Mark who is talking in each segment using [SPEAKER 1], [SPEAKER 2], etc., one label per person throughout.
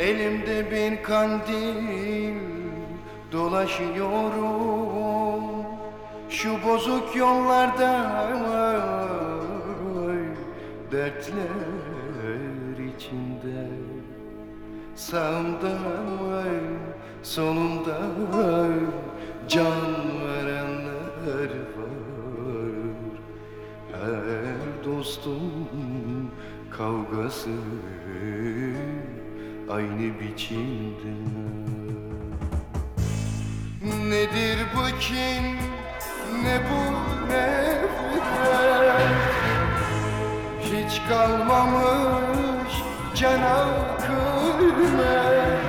[SPEAKER 1] Elimde bir kandil dolaşıyorum. Şu bozuk yollarda dertler içinde. Sağımda solumda can verenler var. Her dostum kavgası aynı biçimde. Nedir bu kin, ne bu nefret Hiç kalmamış cana kıymet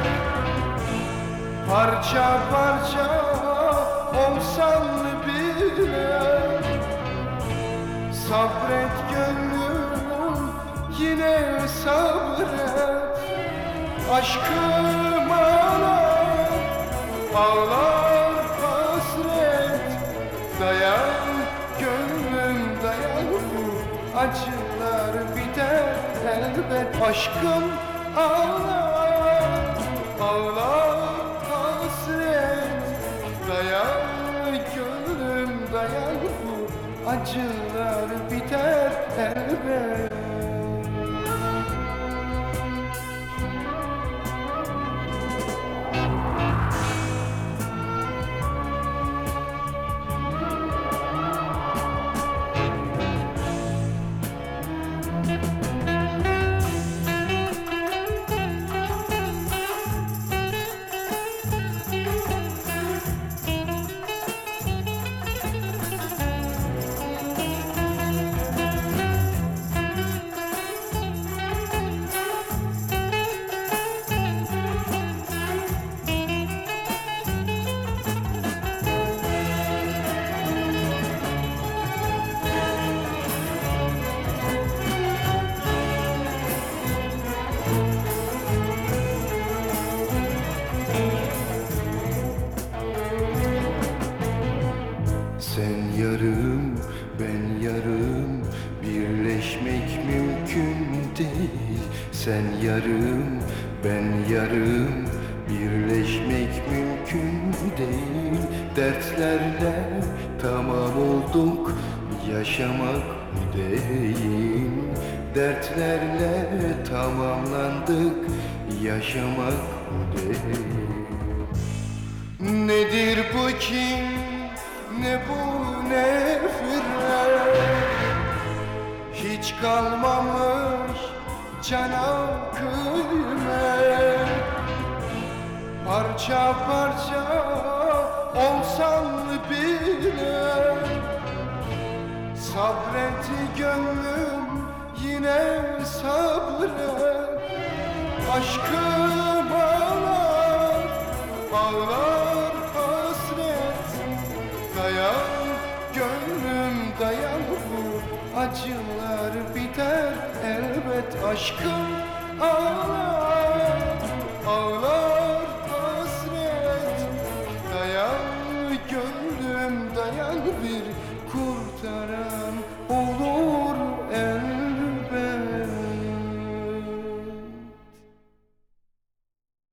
[SPEAKER 1] Parça parça olsan bile. Sabret gönlüm yine sabret Aşkım ağlar, ağlar hasret. Dayan gönlüm dayan. Bu acılar biter elbet. Aşkım ağlar, ağlar hasret. Dayan gönlüm dayan. Bu acılar biter elbet Sen yarım, ben yarım. Birleşmek mümkün değil. Dertlerle tamam olduk. Yaşamak değil? Dertlerle tamamlandık. Yaşamak değil? Nedir bu kin, ne bu nefret Hiç kalmamış cana kıymet Parça parça olsan bile. Sabret gönlüm yine sabret Aşkım Aşkım ağlar, ağlar hasret. Dayan gönlüm dayan bir kurtaran olur